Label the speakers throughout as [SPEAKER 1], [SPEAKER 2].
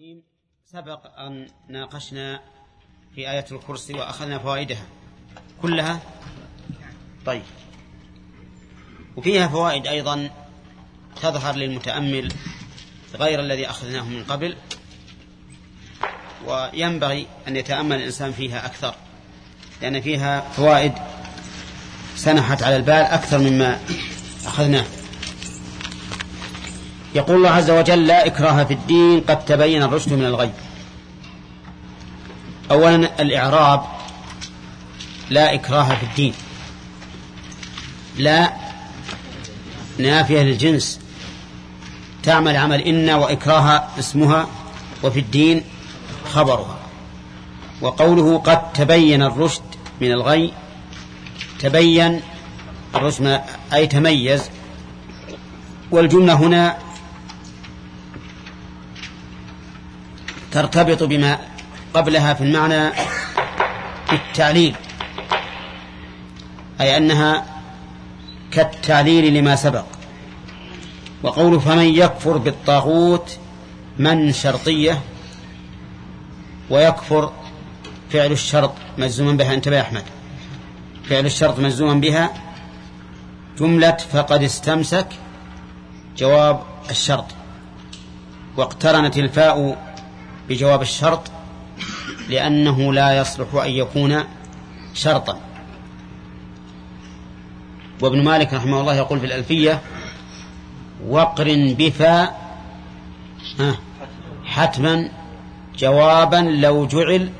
[SPEAKER 1] الرجيم سبق أن ناقشنا في آية الكرسي وأخذنا فوائدها. كلها؟ طيب. وفيها فوائد أيضا تظهر للمتأمل غير الذي أخذناه من قبل وينبغي أن يتأمل الإنسان فيها أكثر لأن فيها فوائد سنحت على البال أكثر مما أخذناه. يقول الله عز وجل لا إكراه في الدين قد تبين الرشد من الغي. أولا الإعراب لا إكراه في الدين. لا نافية للجنس. تعمل عمل إن وإكراه اسمها وفي الدين خبرها. وقوله قد تبين الرشد من الغي. تبين الرشد أي تميز. والجملة هنا ترتبط بما قبلها في المعنى بالتعليل أي أنها كالتعليل لما سبق. وقول فمن يكفر بالطاغوت من شرطية ويكفر فعل الشرط مجزوما بها. انتبه يا أحمد. فعل الشرط مجزوما بها. جملة فقد استمسك جواب الشرط. واقترنت الفاء بجواب الشرط لأنه لا يصلح أن يكون شرطا. وابن مالك رحمه الله يقول في الألفية وقر بفا حتما جوابا لو جعل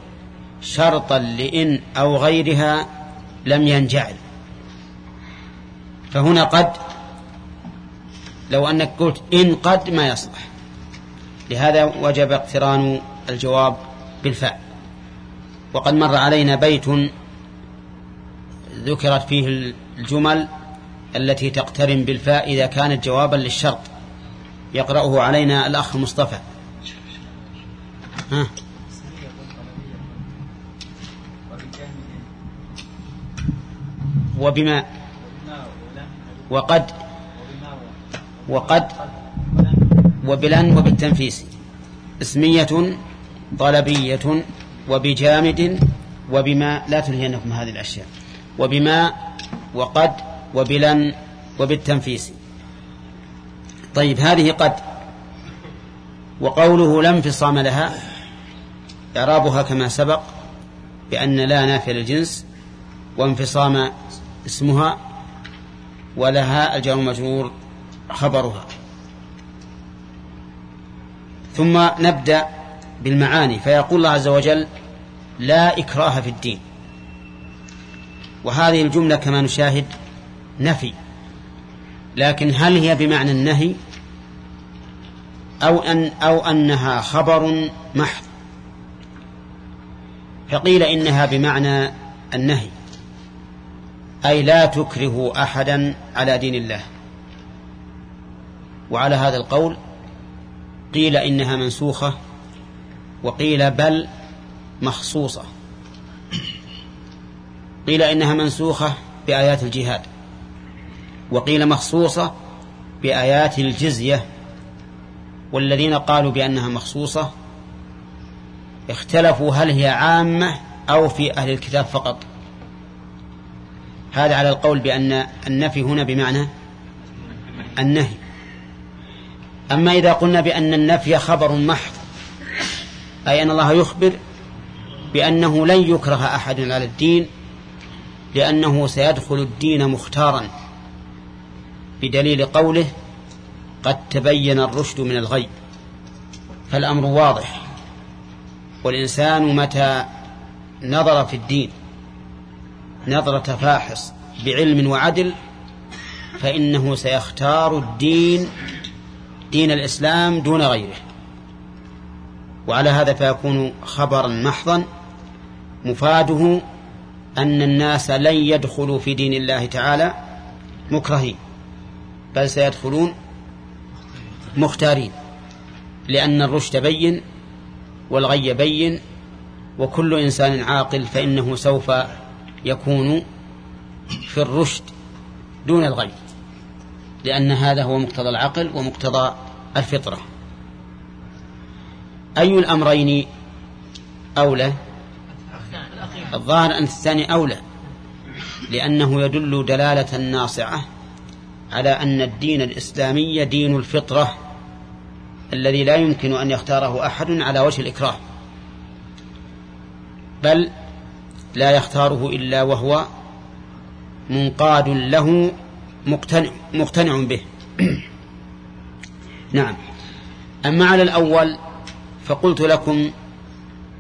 [SPEAKER 1] شرطا لإن أو غيرها لم ينجعل. فهنا قد لو أنك قلت إن قد ما يصلح. لهذا وجب اقتران الجواب بالفاء وقد مر علينا بيت ذكرت فيه الجمل التي تقترن بالفاء إذا كانت جوابا للشرط. يقرأه علينا الأخ مصطفى. ها؟ وبما وقد وقد وبلن وبالتنفيس. إسمية طلبية وبجامد وبما لا تلهينكم هذه الأشياء. وبما وقد وبلن وبالتنفيس. طيب هذه قد. وقوله لا انفصام لها إعرابها كما سبق بأن لا نافية للجنس وانفصام اسمها ولها الجار المجرور خبرها. ثم نبدأ بالمعاني. فيقول الله عز وجل لا إكراه في الدين. وهذه الجملة كما نشاهد نفي. لكن هل هي بمعنى النهي؟ أو أن أو أنها خبر محض. فقيل إنها بمعنى النهي. أي لا تكره أحدا على دين الله. وعلى هذا القول قيل إنها منسوخة وقيل بل مخصوصة. قيل إنها منسوخة بآيات الجهاد وقيل مخصوصة بآيات الجزية. والذين قالوا بأنها مخصوصة اختلفوا هل هي عامة أو في أهل الكتاب فقط. هذا على القول بأن النفي هنا بمعنى النهي. أما إذا قلنا بأن النفي خبر محض أي أن الله يخبر بأنه لن يكره أحد على الدين لأنه سيدخل الدين مختارا بدليل قوله قد تبين الرشد من الغي فالأمر واضح. والإنسان متى نظر في الدين نظرة فاحص بعلم وعدل فإنه سيختار الدين دين الإسلام دون غيره. وعلى هذا فيكون خبرا محضا مفاده أن الناس لن يدخلوا في دين الله تعالى مكرهين بل سيدخلون مختارين لأن الرشد بين والغي بين وكل إنسان عاقل فإنه سوف يكون في الرشد دون الغي. لأن هذا هو مقتضى العقل ومقتضى الفطرة. أي الأمرين أولى؟ الظاهر أن الثاني أولى لأنه يدل دلالة ناصعة على أن الدين الإسلامي دين الفطرة الذي لا يمكن أن يختاره أحد على وجه الإكراه. بل لا يختاره إلا وهو منقاد له مقتنع, مقتنع به. نعم. أما على الأول فقلت لكم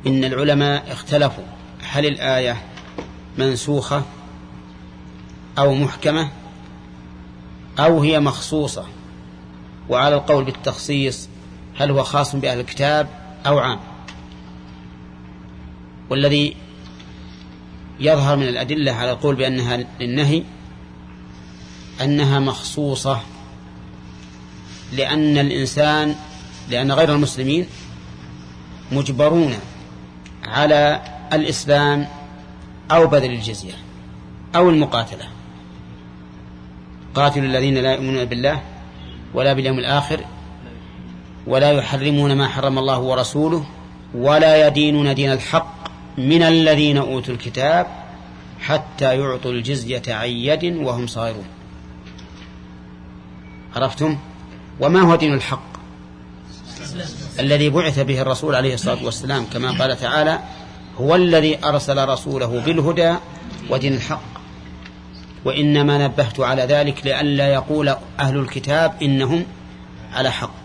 [SPEAKER 1] إن العلماء اختلفوا. هل الآية منسوخة أو محكمة أو هي مخصوصة؟ وعلى القول بالتخصيص هل هو خاص بأهل الكتاب أو عام؟ والذي يظهر من الأدلة على القول بأنها للنهي أنها مخصوصة لأن الإنسان لأن غير المسلمين مجبرون على الإسلام أو بذل الجزية أو المقاتلة. قاتلوا الذين لا يؤمنون بالله ولا باليوم الآخر ولا يحرمون ما حرم الله ورسوله ولا يدينون دين الحق من الذين أوتوا الكتاب حتى يعطوا الجزية عن يد وهم صاغرون. عرفتم؟ وما هو دين الحق؟ الذي بعث به الرسول عليه الصلاة والسلام كما قال تعالى هو الذي أرسل رسوله بالهدى ودين الحق. وإنما نبهت على ذلك لئلا يقول أهل الكتاب إنهم على حق.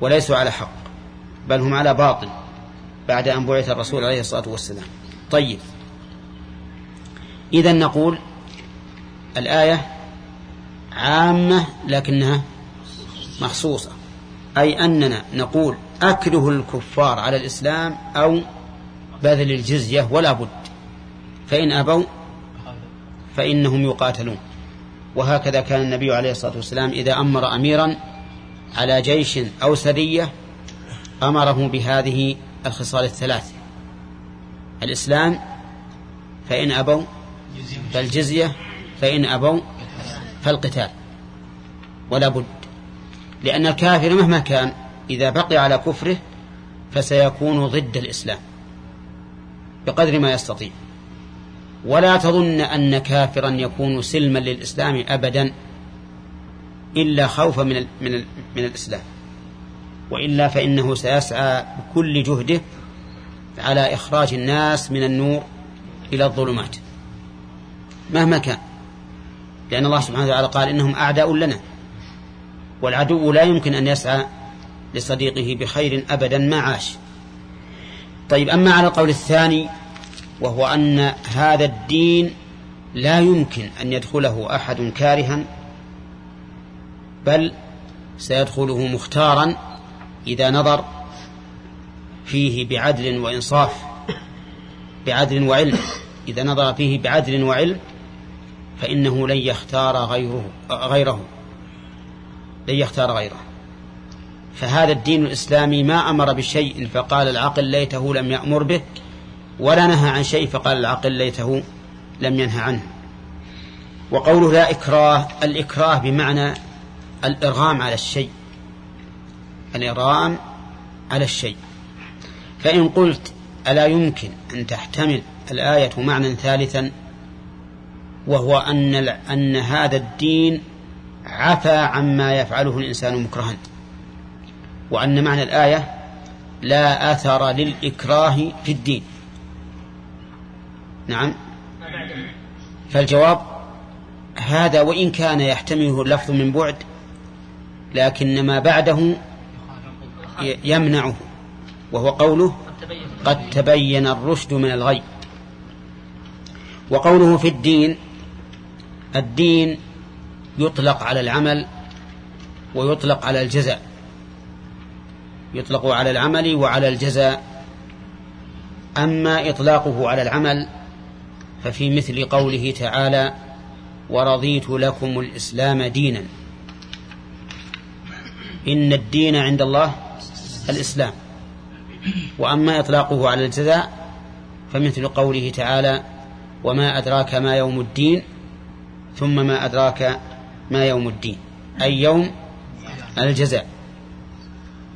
[SPEAKER 1] وليسوا على حق بل هم على باطل بعد أن بعث الرسول عليه الصلاة والسلام. طيب. إذا نقول الآية عامة لكنها مخصوصة. أي أننا نقول أكره الكفار على الإسلام أو بذل الجزية ولا بد. فإن أبوا فإنهم يقاتلون. وهكذا كان النبي عليه الصلاة والسلام إذا أمر أميرا على جيش أو سرية أمره بهذه الخصال الثلاث الإسلام فإن أبوا فالجزية فإن أبوا فالقتال ولا بد لأن الكافر مهما كان إذا بقي على كفره فسيكون ضد الإسلام بقدر ما يستطيع. ولا تظن أن كافرا يكون سلما للإسلام أبدا إلا خوفا من, ال من, ال من الإسلام. وإلا فإنه سيسعى بكل جهده على إخراج الناس من النور إلى الظلمات مهما كان. لأن الله سبحانه وتعالى قال إنهم أعداء لنا. والعدو لا يمكن أن يسعى لصديقه بخير أبدا ما عاش. طيب أما على القول الثاني وهو أن هذا الدين لا يمكن أن يدخله أحد كارها بل سيدخله مختارا إذا نظر فيه بعدل وإنصاف بعدل وعلم. إذا نظر فيه بعدل وعلم فإنه لن يختار غيره غيره. لن يختار غيره. فهذا الدين الإسلامي ما أمر بشيء فقال العقل ليته لم يأمر به ولا نهى عن شيء فقال العقل ليته لم ينهى عنه. وقوله لا إكراه الإكراه بمعنى الإرغام على الشيء. الإرغام على الشيء. فإن قلت ألا يمكن أن تحتمل الآية معنى ثالثا وهو أن أن هذا الدين عفى عما يفعله الإنسان مكرها. وأن معنى الآية لا أثر للإكراه في الدين. نعم. فالجواب هذا وإن كان يحتمله اللفظ من بعد لكن ما بعده يمنعه وهو قوله قد تبين الرشد من الغي. وقوله في الدين الدين يطلق على العمل ويطلق على الجزاء. يطلق على العمل وعلى الجزاء. أما إطلاقه على العمل ففي مثل قوله تعالى ورضيت لكم الإسلام دينا. إن الدين عند الله الإسلام. وأما إطلاقه على الجزاء فمثل قوله تعالى وما أدراك ما يوم الدين ثم ما أدراك ما يوم الدين أي يوم الجزاء.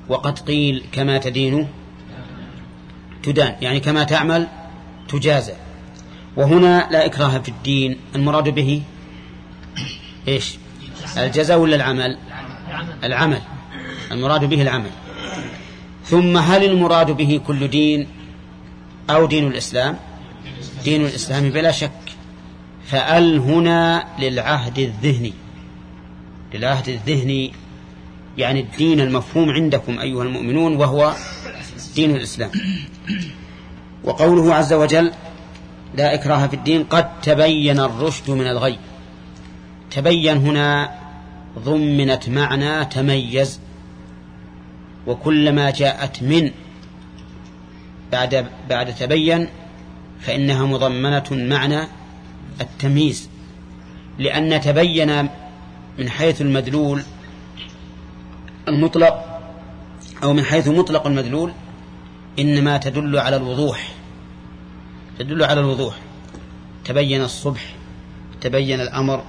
[SPEAKER 1] وقد قيل كما تدين تدان يعني كما تعمل تجازى. وهنا لا إكراه في الدين المراد به إيش؟ الجزاء ولا العمل؟ العمل المراد به العمل. ثم هل المراد به كل دين أو دين الإسلام؟ دين الإسلام بلا شك فأل هنا للعهد الذهني. للعهد الذهني يعني الدين المفهوم عندكم أيها المؤمنون وهو دين الإسلام. وقوله عز وجل لا إكراه في الدين قد تبين الرشد من الغي. تبين هنا ضمنت معنى تميز. وكلما جاءت من بعد بعد تبين فإنها مضمنة معنى التمييز لأن تبين من حيث المدلول المطلق أو من حيث مطلق المدلول إنما تدل على الوضوح تدل على الوضوح. تبين الصبح تبين الأمر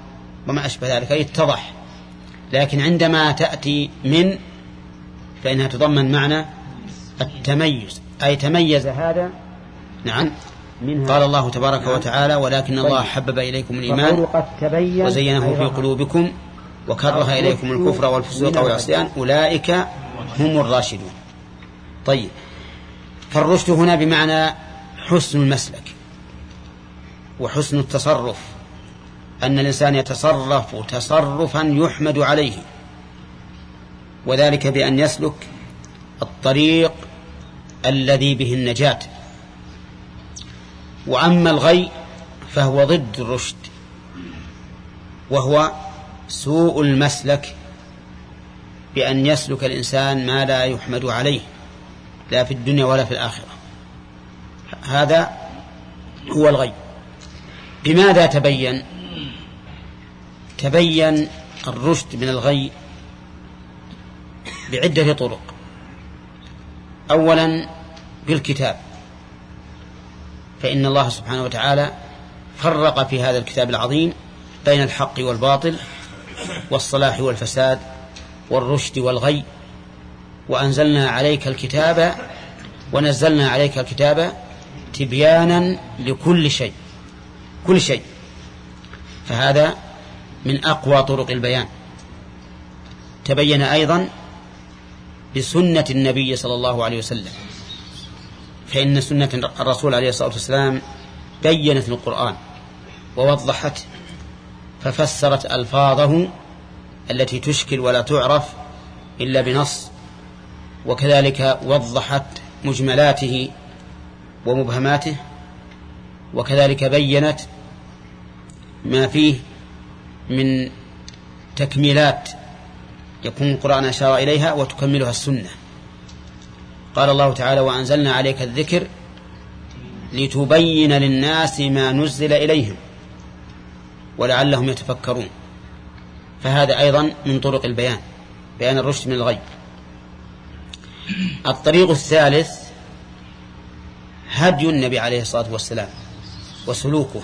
[SPEAKER 1] وما أشبه ذلك أي اتضح. لكن عندما تأتي من فإنها تضمن معنى التميز أي تميز هذا. نعم. منها قال الله تبارك نعم. وتعالى ولكن الله طيب. حبب إليكم الإيمان وزينه في قلوبكم وكره إليكم الكفر والفسوق والعصيان أولئك هم الراشدون. طيب. فالرشد هنا بمعنى حسن المسلك وحسن التصرف أن الإنسان يتصرف تصرفا يحمد عليه وذلك بأن يسلك الطريق الذي به النجاة. وأما الغي فهو ضد الرشد وهو سوء المسلك بأن يسلك الإنسان ما لا يحمد عليه لا في الدنيا ولا في الآخرة. هذا هو الغي بماذا تبين؟ تبين الرشد من الغي بعدة طرق. أولا بالكتاب. فإن الله سبحانه وتعالى فرق في هذا الكتاب العظيم بين الحق والباطل والصلاح والفساد والرشد والغي وأنزلنا عليك الكتاب ونزلنا عليك الكتاب تبيانا لكل شيء كل شيء. فهذا من أقوى طرق البيان. تبين أيضا بسنة النبي صلى الله عليه وسلم. فإن سنة الرسول عليه الصلاة والسلام بينت القرآن ووضحته ففسرت ألفاظه التي تشكل ولا تعرف إلا بنص وكذلك وضحت مجملاته ومبهماته وكذلك بينت ما فيه من تكميلات يكون القرآن أشار إليها وتكملها السنة. قال الله تعالى وأنزلنا عليك الذكر لتبين للناس ما نزل إليهم ولعلهم يتفكرون. فهذا أيضا من طرق البيان بيان الرشد من الغي الطريق الثالث هدي النبي عليه الصلاة والسلام وسلوكه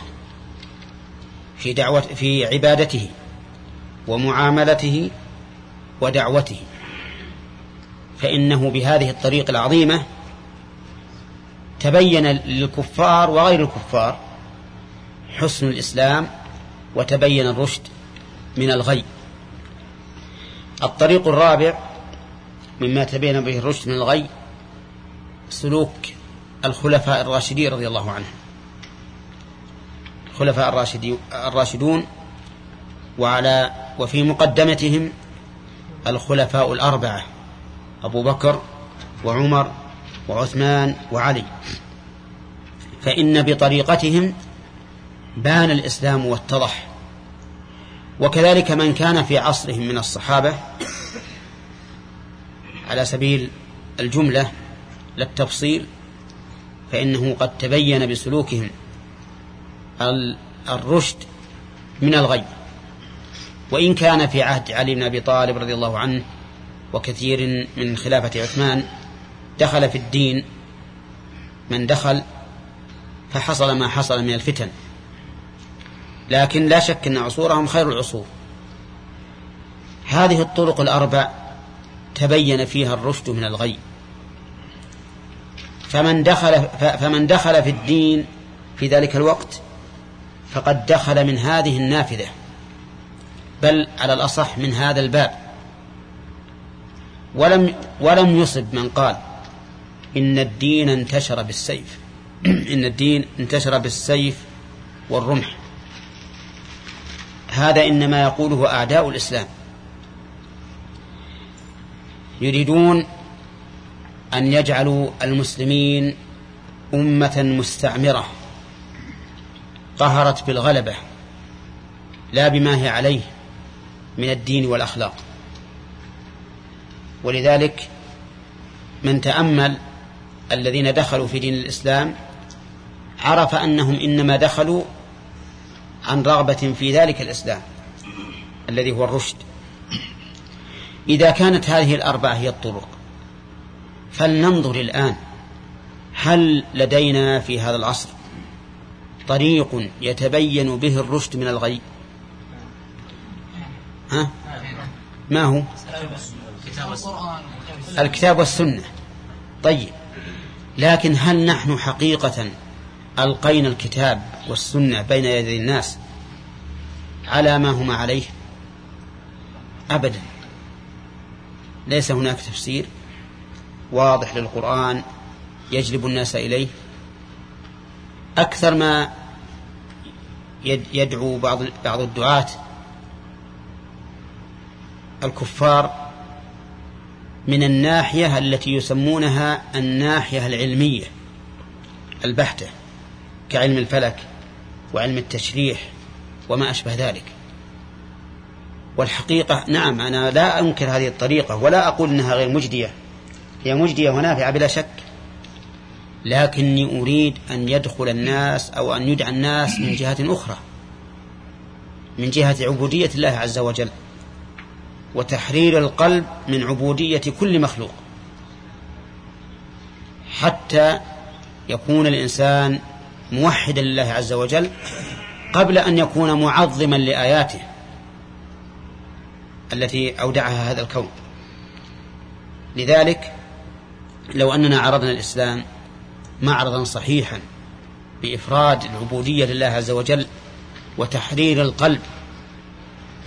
[SPEAKER 1] في دعوة في عبادته ومعاملته ودعوته. فإنه بهذه الطريقة العظيمة تبين للكفار وغير الكفار حسن الإسلام وتبين الرشد من الغي. الطريق الرابع مما تبين به الرشد من الغي سلوك الخلفاء الراشدين رضي الله عنهم. الخلفاء الراشدون وعلى وفي مقدمتهم الخلفاء الأربعة. أبو بكر وعمر وعثمان وعلي. فإن بطريقتهم بان الإسلام واتضح. وكذلك من كان في عصرهم من الصحابة على سبيل الجملة للتفصيل فإنه قد تبين بسلوكهم الرشد من الغي. وإن كان في عهد علي بن أبي طالب رضي الله عنه وكثير من خلافة عثمان دخل في الدين من دخل فحصل ما حصل من الفتن. لكن لا شك أن عصورهم خير العصور. هذه الطرق الأربع تبين فيها الرشد من الغي. فمن دخل فمن دخل في الدين في ذلك الوقت فقد دخل من هذه النافذة. بل على الأصح من هذا الباب. ولم ولم يصب من قال إن الدين انتشر بالسيف. إن الدين انتشر بالسيف والرمح. هذا إنما يقوله أعداء الإسلام. يريدون أن يجعلوا المسلمين أمة مستعمرة. قهرت بالغلبة. لا بما هي عليه من الدين والأخلاق. ولذلك من تأمل الذين دخلوا في دين الإسلام عرف أنهم إنما دخلوا عن رغبة في ذلك الإسلام الذي هو الرشد. إذا كانت هذه الأربعة هي الطرق فلننظر الآن هل لدينا في هذا العصر طريق يتبين به الرشد من الغي؟ ها؟ ما هو؟ الكتاب والسنة. طيب. لكن هل نحن حقيقة ألقينا الكتاب والسنة بين يدي الناس على ما هما عليه؟ أبدا. ليس هناك تفسير واضح للقرآن يجلب الناس إليه. أكثر ما يدعو بعض بعض الدعاة الكفار من الناحية التي يسمونها الناحية العلمية البحتة كعلم الفلك وعلم التشريح وما أشبه ذلك. والحقيقة نعم أنا لا أنكر هذه الطريقة ولا أقول أنها غير مجدية. هي مجدية ونافعة بلا شك. لكني أريد أن يدخل الناس أو أن يدعى الناس من جهة أخرى من جهة عبودية الله عز وجل. وتحرير القلب من عبودية كل مخلوق. حتى يكون الإنسان موحدا لله عز وجل قبل أن يكون معظما لآياته التي أودعها هذا الكون. لذلك لو أننا عرضنا الإسلام معرضا صحيحا بإفراد العبودية لله عز وجل وتحرير القلب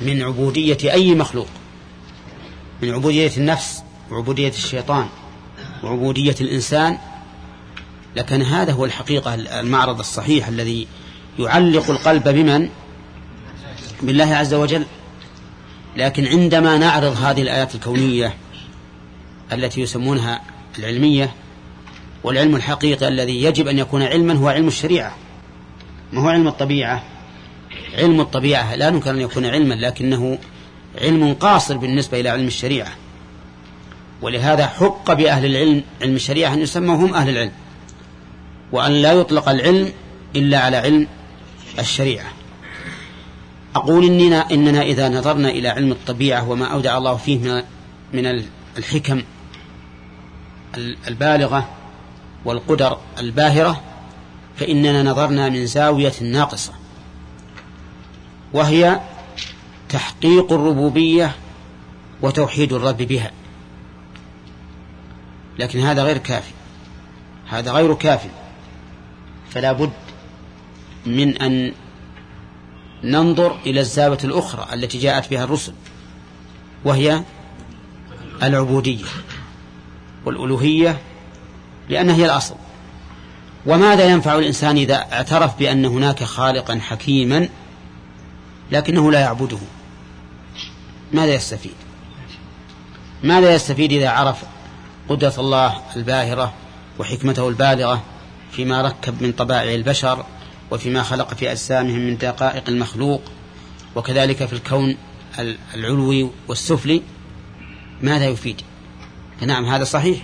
[SPEAKER 1] من عبودية أي مخلوق من عبودية النفس وعبودية الشيطان وعبودية الإنسان. لكن هذا هو الحقيقة المعرض الصحيح الذي يعلق القلب بمن؟ بالله عز وجل. لكن عندما نعرض هذه الآيات الكونية التي يسمونها العلمية والعلم الحقيقي الذي يجب أن يكون علما هو علم الشريعة. ما هو علم الطبيعة؟ علم الطبيعة لا ننكر أن يكون علما لكنه علم قاصر بالنسبة إلى علم الشريعة. ولهذا حق بأهل العلم علم الشريعة أن يسموا هم أهل العلم وأن لا يطلق العلم إلا على علم الشريعة. أقول إننا, إننا إذا نظرنا إلى علم الطبيعة وما أودع الله فيه من, الحكم البالغة والقدر الباهرة فإننا نظرنا من زاوية ناقصة وهي تحقيق الربوبية وتوحيد الرب بها. لكن هذا غير كافي. هذا غير كافي. فلا بد من أن ننظر إلى الزاوية الأخرى التي جاءت بها الرسل وهي العبودية والألوهية لأنها هي الأصل. وماذا ينفع الإنسان إذا اعترف بأن هناك خالقا حكيما لكنه لا يعبده؟ ماذا يستفيد؟ ماذا يستفيد إذا عرف قدرة الله الباهرة وحكمته البالغة فيما ركب من طبائع البشر وفيما خلق في أجسامهم من دقائق المخلوق وكذلك في الكون العلوي والسفلي؟ ماذا يفيد؟ نعم هذا صحيح.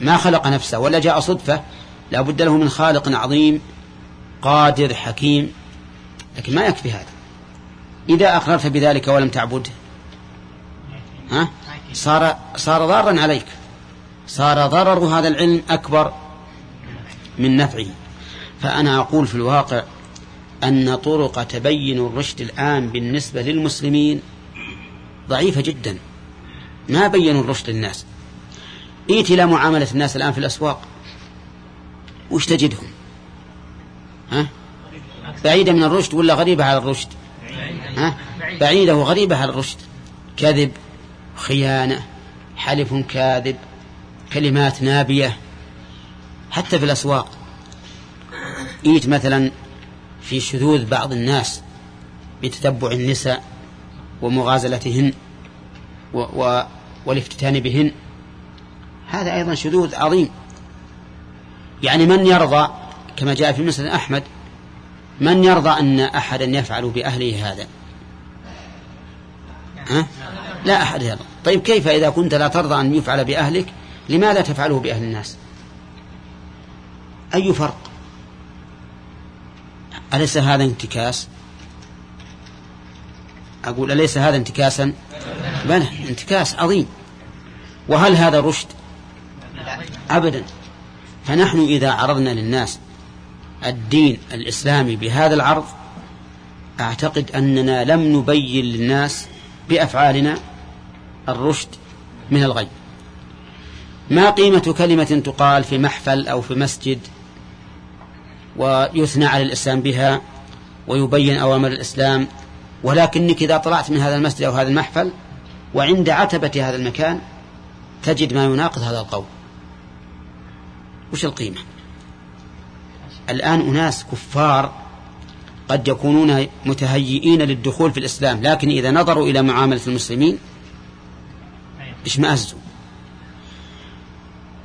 [SPEAKER 1] ما خلق نفسه ولا جاء صدفة لا بد له من خالق عظيم قادر حكيم لكن ما يكفي هذا. إذا أقررت بذلك ولم تعبده ها؟ صار صار ضارا عليك. صار ضرر هذا العلم أكبر من نفعه. فأنا أقول في الواقع أن طرق تبين الرشد الآن بالنسبة للمسلمين ضعيفة جدا. ما بينوا الرشد للناس ائت إلى معاملة الناس الآن في الأسواق. وش تجدهم؟ ها؟ بعيدة من الرشد ولا غريبة على الرشد؟ ها؟ بعيدة وغريبة على الرشد. كذب. خيانة حلف كاذب كلمات نابية حتى في الأسواق. إيت مثلا في شذوذ بعض الناس بتتبع النساء ومغازلتهن و و والافتتان بهن. هذا أيضا شذوذ عظيم. يعني من يرضى كما جاء في مسند أحمد من يرضى أن أحدا يفعل بأهله هذا؟ ها؟ لا أحد يرضى. طيب كيف إذا كنت لا ترضى أن يفعل بأهلك؟ لماذا تفعله بأهل الناس؟ أي فرق؟ أليس هذا انتكاس؟ أقول أليس هذا انتكاسا؟ بلى انتكاس عظيم. وهل هذا رشد؟ أبدا. فنحن إذا عرضنا للناس الدين الإسلامي بهذا العرض أعتقد أننا لم نبين للناس بأفعالنا الرشد من الغي ما قيمة كلمة تقال في محفل أو في مسجد ويثنى على الإسلام بها ويبين أوامر الإسلام ولكنك إذا طلعت من هذا المسجد أو هذا المحفل وعند عتبة هذا المكان تجد ما يناقض هذا القول. وش القيمة؟ الآن أناس كفار قد يكونون متهيئين للدخول في الإسلام لكن إذا نظروا إلى معاملة المسلمين اشمأزوا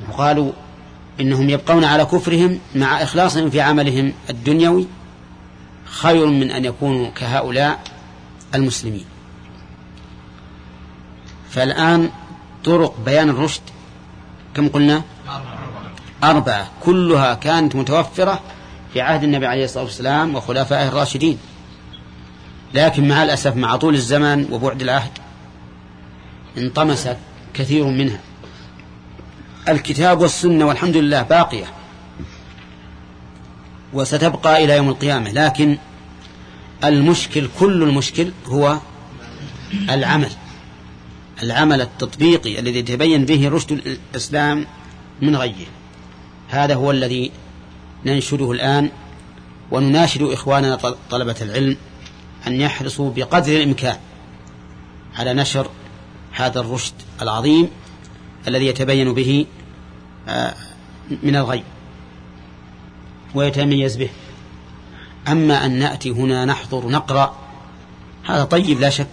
[SPEAKER 1] وقالوا إنهم يبقون على كفرهم مع إخلاصهم في عملهم الدنيوي خير من أن يكونوا كهؤلاء المسلمين. فالآن طرق بيان الرشد كم قلنا؟ أربعة. كلها كانت متوفرة في عهد النبي عليه الصلاة والسلام وخلفائه الراشدين. لكن مع الأسف مع طول الزمن وبعد العهد انطمست كثير منها. الكتاب والسنة والحمد لله باقية. وستبقى إلى يوم القيامة لكن المشكل كل المشكل هو العمل. العمل التطبيقي الذي يتبين به رشد الإسلام من غيه. هذا هو الذي ننشده الآن ونناشد إخواننا طلبة العلم أن يحرصوا بقدر الإمكان على نشر هذا الرشد العظيم الذي يتبين به آه، من الغي ويتميز به. أما أن نأتي هنا نحضر نقرأ هذا طيب لا شك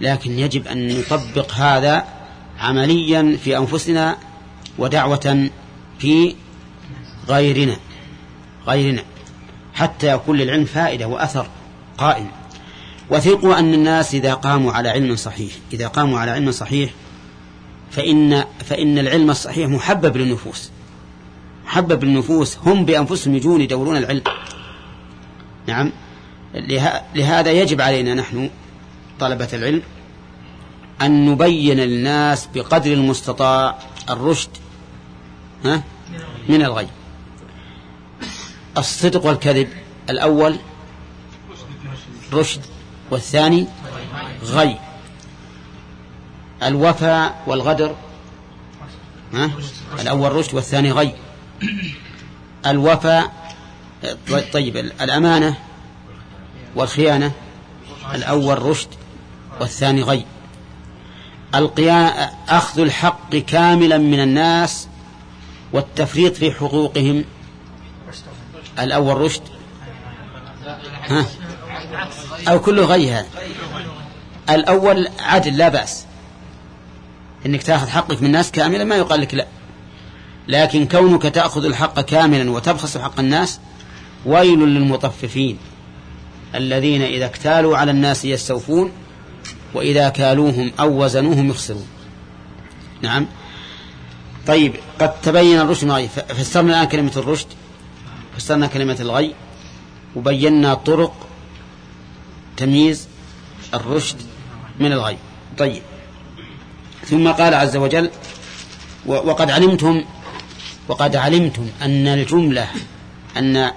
[SPEAKER 1] لكن يجب أن نطبق هذا عمليا في أنفسنا ودعوة في غيرنا غيرنا حتى يكون للعلم فائدة وأثر قائم. وثقوا أن الناس إذا قاموا على علم صحيح إذا قاموا على علم صحيح فإن فإن العلم الصحيح محبب للنفوس. محبب للنفوس هم بأنفسهم يجون يدورون العلم. نعم. لهذا يجب علينا نحن طلبة العلم أن نبين للناس بقدر المستطاع الرشد ها؟ من الغي الصدق والكذب الأول رشد. والثاني غي. الوفاء والغدر. ها؟ الأول رشد والثاني غي. الوفاء طيب الأمانة والخيانة. الأول رشد والثاني غي. القيام أخذ الحق كاملا من الناس والتفريط في حقوقهم. الأول رشد. ها؟ أو كل غي هذا الأول عدل لا بأس. إنك تأخذ حقك من الناس كاملا ما يقال لك لا. لكن كونك تأخذ الحق كاملا وتبخس حق الناس ويل للمطففين. الذين إذا اكتالوا على الناس يستوفون وإذا كالوهم أو وزنوهم يخسرون. نعم. طيب قد تبين الرشد من الغي فسرنا الآن كلمة الرشد فسرنا كلمة الغي وبينا طرق تمييز الرشد من الغي طيب. ثم قال عز وجل وقد علمتم وقد علمتم أن الجملة أن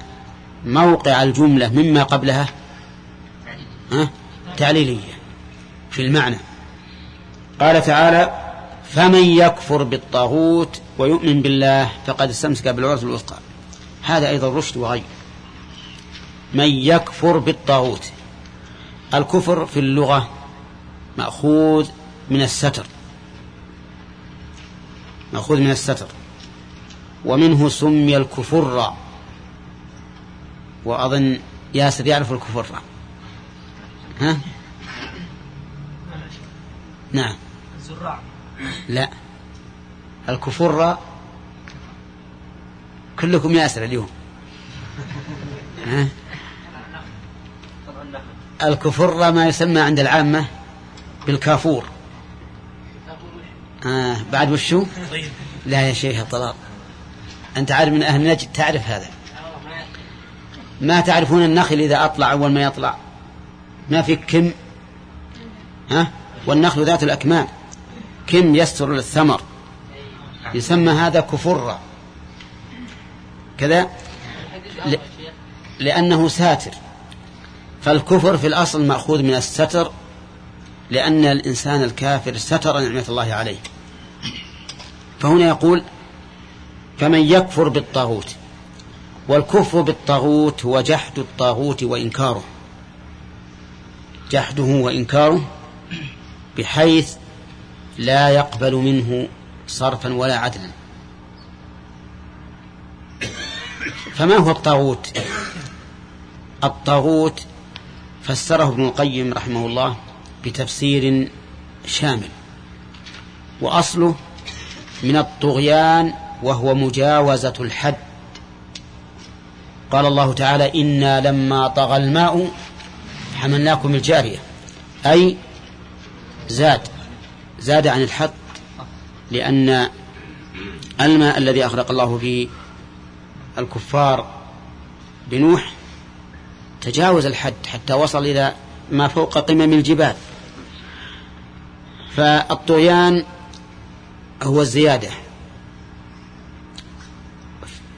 [SPEAKER 1] موقع الجملة مما قبلها ها تعليلية في المعنى. قال تعالى فمن يكفر بالطاغوت ويؤمن بالله فقد استمسك بالعروة الوثقى. هذا أيضا رشد وغي من يكفر بالطاغوت. الكفر في اللغة مأخوذ من الستر. مأخوذ من الستر. ومنه سمي الكفر. وأظن ياسر يعرف الكفر. ها؟ نعم. الزراع لا. الكفر كلكم ياسر اليوم. ها؟ الكفر ما يسمى عند العامة بالكافور. آه بعد وشو؟ لا يا شيخ الطلاق. أنت عارف من أهل نجد تعرف هذا. ما تعرفون النخل إذا أطلع أول ما يطلع؟ ما في كم؟ ها؟ والنخل ذات الأكمام. كم يستر الثمر يسمى هذا كفرة كذا؟ لأنه ساتر. فالكفر في الأصل مأخوذ من الستر لأن الإنسان الكافر ستر نعمة الله عليه. فهنا يقول فمن يكفر بالطاغوت والكفر بالطاغوت هو جحد الطاغوت وإنكاره. جحده وإنكاره بحيث لا يقبل منه صرفا ولا عدلا. فما هو الطاغوت؟ الطاغوت فسره ابن القيم رحمه الله بتفسير شامل. وأصله من الطغيان وهو مجاوزة الحد. قال الله تعالى إنا لما طغى الماء حملناكم الجارية. أي زاد زاد عن الحد لأن الماء الذي أخرق الله في الكفار بنوح تجاوز الحد حتى وصل إلى ما فوق قمم الجبال. فالطغيان هو الزيادة.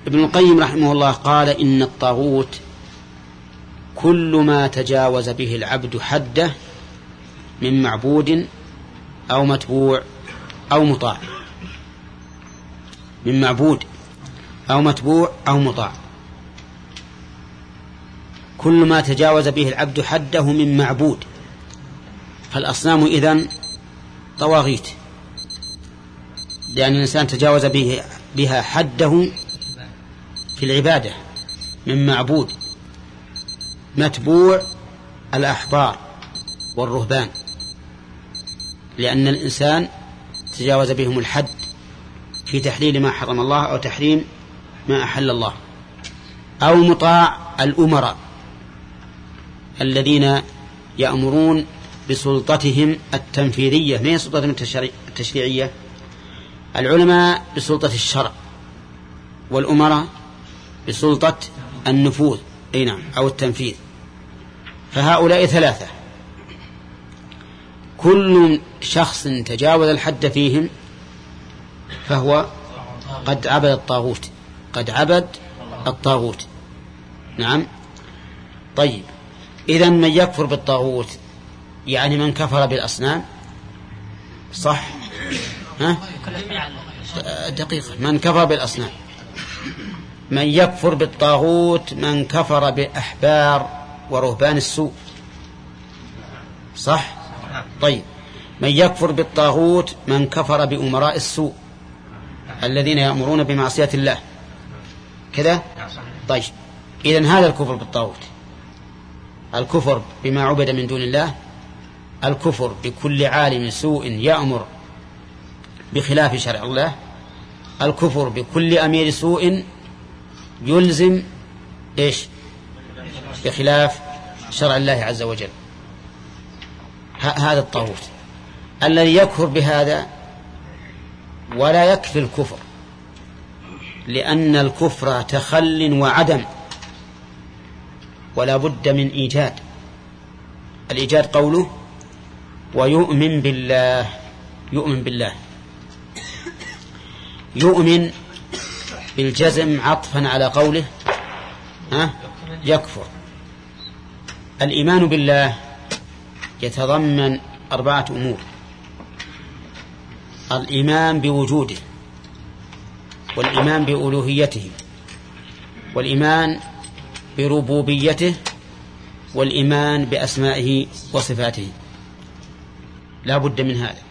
[SPEAKER 1] ابن القيم رحمه الله قال إن الطاغوت كل ما تجاوز به العبد حده من معبود أو متبوع أو مطاع. من معبود أو متبوع أو مطاع. كل ما تجاوز به العبد حده من معبود. فالأصنام إذن طواغيت. لأن الإنسان تجاوز به بها حده في العبادة من معبود. متبوع الأحبار والرهبان. لأن الإنسان تجاوز بهم الحد في تحليل ما حرم الله أو تحريم ما أحل الله. أو مطاع الأمراء. الذين يأمرون بسلطتهم التنفيذية ما هي سلطتهم التشريعية؟ العلماء بسلطة الشرع والأمراء بسلطة النفوذ أي نعم أو التنفيذ. فهؤلاء ثلاثة. كل شخص تجاوز الحد فيهم فهو قد عبد الطاغوت قد عبد الطاغوت. نعم. طيب. إذا من يكفر بالطاغوت يعني من كفر بالأصنام؟ صح؟ ها؟ دقيقة من كفر بالأصنام. من يكفر بالطاغوت من كفر بأحبار ورهبان السوء. صح؟ طيب. من يكفر بالطاغوت من كفر بأمراء السوء الذين يأمرون بمعصية الله. كذا؟ طيب. إذن هذا الكفر بالطاغوت. الكفر بما عبد من دون الله الكفر بكل عالم سوء يأمر بخلاف شرع الله الكفر بكل أمير سوء يلزم إيش؟ بخلاف شرع الله عز وجل. هذا الطاغوت. الذي يكفر بهذا ولا يكفي الكفر لأن الكفر تخل وعدم. ولا بد من إيجاد. الإيجاد قوله ويؤمن بالله يؤمن بالله. يؤمن بالجزم عطفا على قوله ها؟ يكفر. الإيمان بالله يتضمن أربعة أمور. الإيمان بوجوده والإيمان بألوهيته والإيمان بربوبيته والإيمان بأسمائه وصفاته. لا بد من هذا.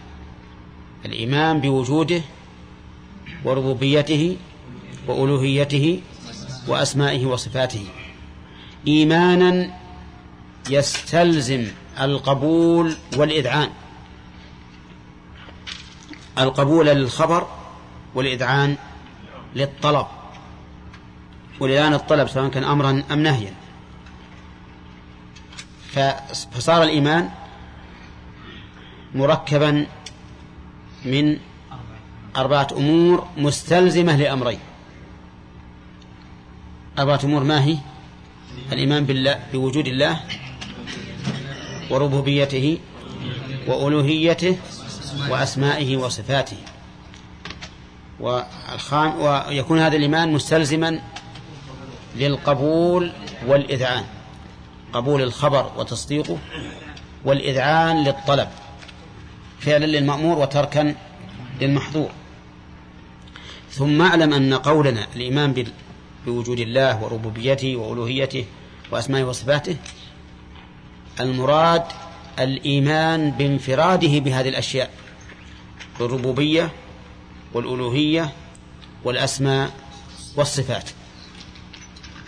[SPEAKER 1] الإيمان بوجوده وربوبيته وألوهيته وأسمائه وصفاته. إيمانا يستلزم القبول والإذعان. القبول للخبر والإذعان للطلب. ولذان الطلب سواء كان أمرا أم نهيا. فصار الإيمان مركبا من أربعة أمور مستلزمة لأمرين. أربعة أمور ما هي؟ الإيمان بالله بوجود الله وربوبيته وألوهيته وأسمائه وصفاته. والخام ويكون هذا الإيمان مستلزما للقبول والإذعان. قبول الخبر وتصديقه والإذعان للطلب. فعلا للمأمور وتركا للمحظور. ثم أعلم أن قولنا الإيمان بوجود الله وربوبيته وألوهيته وأسمائه وصفاته المراد الإيمان بانفراده بهذه الأشياء بالربوبية والألوهية والأسماء والصفات.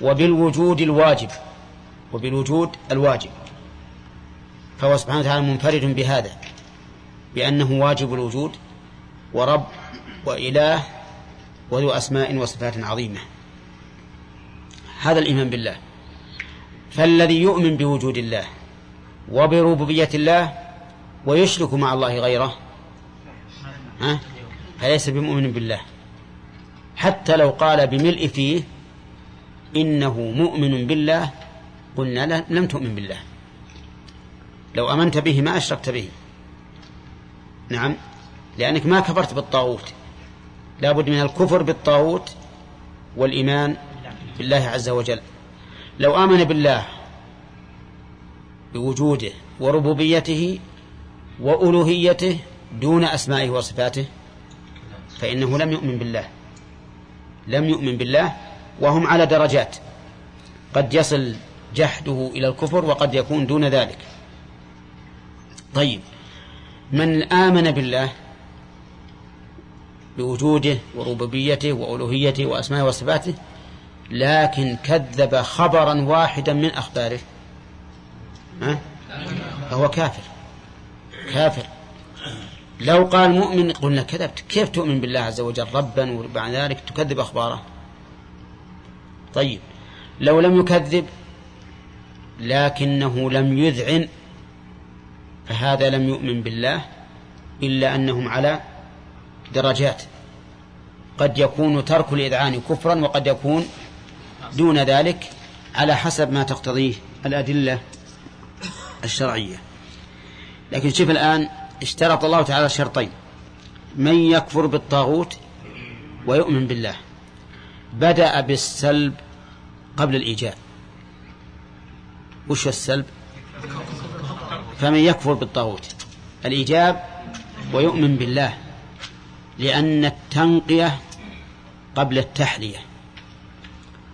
[SPEAKER 1] وبالوجود الواجب وبالوجود الواجب. فهو سبحانه وتعالى منفرد بهذا بأنه واجب الوجود ورب وإله وذو أسماء وصفات عظيمة. هذا الإيمان بالله. فالذي يؤمن بوجود الله وبربوبية الله ويشرك مع الله غيره ها؟ فليس بمؤمن بالله. حتى لو قال بملء فيه إنه مؤمن بالله قلنا لم تؤمن بالله. لو أمنت به ما أشركت به. نعم. لأنك ما كفرت بالطاغوت. لا بد من الكفر بالطاغوت والإيمان بالله عز وجل. لو آمن بالله بوجوده وربوبيته وألوهيته دون أسمائه وصفاته فإنه لم يؤمن بالله. لم يؤمن بالله وهم على درجات. قد يصل جحده إلى الكفر وقد يكون دون ذلك. طيب من آمن بالله بوجوده وربوبيته وألوهيته وأسمائه وصفاته لكن كذب خبرا واحدا من أخباره ها؟ فهو كافر. كافر. لو قال مؤمن قلنا كذبت. كيف تؤمن بالله عز وجل؟ ربا وبعد ذلك تكذب أخباره. طيب. لو لم يكذب لكنه لم يذعن فهذا لم يؤمن بالله إلا أنهم على درجات. قد يكون ترك الإذعان كفرا وقد يكون دون ذلك على حسب ما تقتضيه الأدلة الشرعية. لكن شوف الآن اشترط الله تعالى شرطين. من يكفر بالطاغوت ويؤمن بالله. بدأ بالسلب قبل الإيجاب وش السلب؟ فمن يكفر بالطاغوت. الإيجاب ويؤمن بالله لأن التنقية قبل التحلية.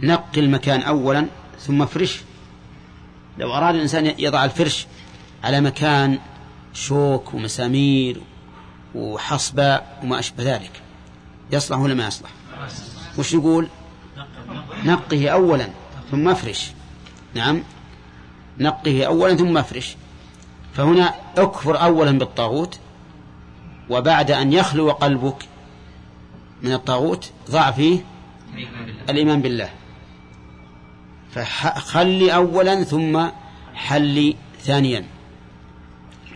[SPEAKER 1] نقي المكان أولا ثم افرش لو أراد الإنسان يضع الفرش على مكان شوك ومسامير وحصباء وما أشبه ذلك يصلح ولا ما يصلح؟ وش نقول نقه أولا ثم افرش. نعم. نقه أولا ثم افرش. فهنا اكفر أولا بالطاغوت وبعد أن يخلو قلبك من الطاغوت ضع فيه الإيمان بالله. فخلي أولا ثم حلي ثانيا.